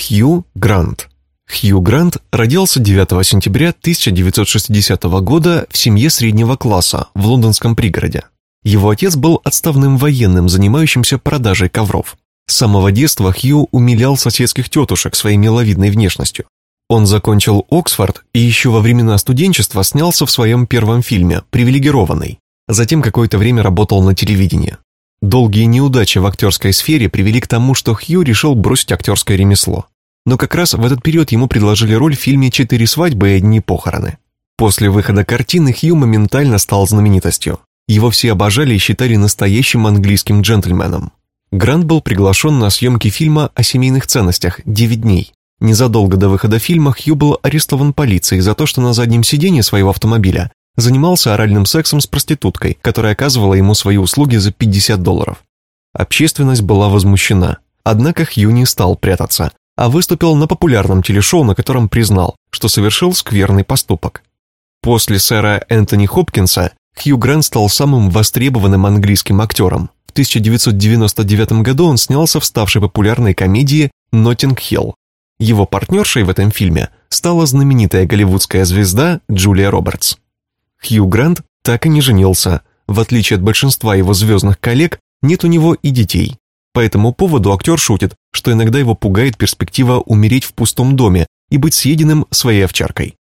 Хью Грант. Хью Грант родился 9 сентября 1960 года в семье среднего класса в лондонском пригороде. Его отец был отставным военным, занимающимся продажей ковров. С самого детства Хью умилял соседских тетушек своей миловидной внешностью. Он закончил Оксфорд и еще во времена студенчества снялся в своем первом фильме «Привилегированный». Затем какое-то время работал на телевидении. Долгие неудачи в актерской сфере привели к тому, что Хью решил бросить актерское ремесло. Но как раз в этот период ему предложили роль в фильме «Четыре свадьбы и одни похороны». После выхода картины Хью моментально стал знаменитостью. Его все обожали и считали настоящим английским джентльменом. Грант был приглашен на съемки фильма о семейных ценностях «Девять дней». Незадолго до выхода фильма Хью был арестован полицией за то, что на заднем сиденье своего автомобиля занимался оральным сексом с проституткой, которая оказывала ему свои услуги за 50 долларов. Общественность была возмущена. Однако Хью не стал прятаться, а выступил на популярном телешоу, на котором признал, что совершил скверный поступок. После сэра Энтони Хопкинса Хью Грант стал самым востребованным английским актером. В 1999 году он снялся в ставшей популярной комедии «Ноттинг-Хилл». Его партнершей в этом фильме стала знаменитая голливудская звезда Джулия Робертс. Хью Грант так и не женился. В отличие от большинства его звездных коллег, нет у него и детей. По этому поводу актер шутит, что иногда его пугает перспектива умереть в пустом доме и быть съеденным своей овчаркой.